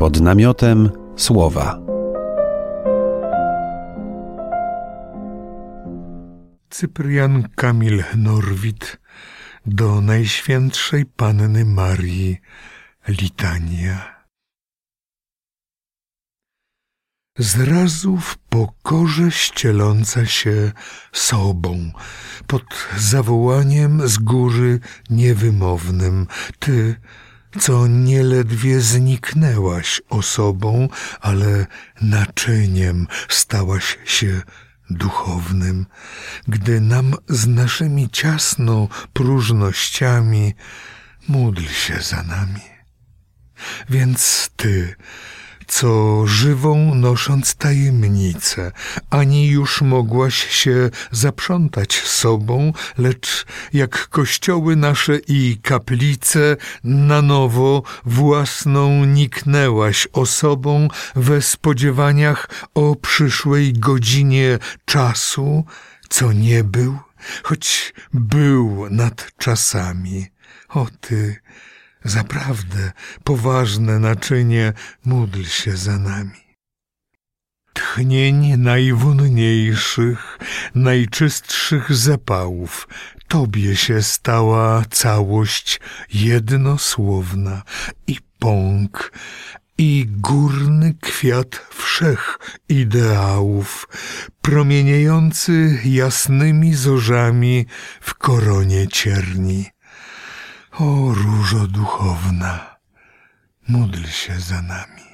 Pod namiotem słowa. Cyprian Kamil Norwid do Najświętszej Panny Marii Litania. Zrazu w pokorze ścieląca się sobą, pod zawołaniem z góry niewymownym, ty, co nieledwie zniknęłaś osobą, ale naczyniem stałaś się duchownym, gdy nam z naszymi ciasną próżnościami módl się za nami. Więc ty, co żywą nosząc tajemnicę, ani już mogłaś się zaprzątać sobą, lecz jak kościoły nasze i kaplice, na nowo własną niknęłaś osobą we spodziewaniach o przyszłej godzinie czasu, co nie był, choć był nad czasami. O ty, Zaprawdę poważne naczynie, módl się za nami. Tchnień najwonniejszych, najczystszych zapałów, Tobie się stała całość jednosłowna i pąk, i górny kwiat wszech ideałów, promieniejący jasnymi zorzami w koronie cierni. O różo duchowna, módl się za nami.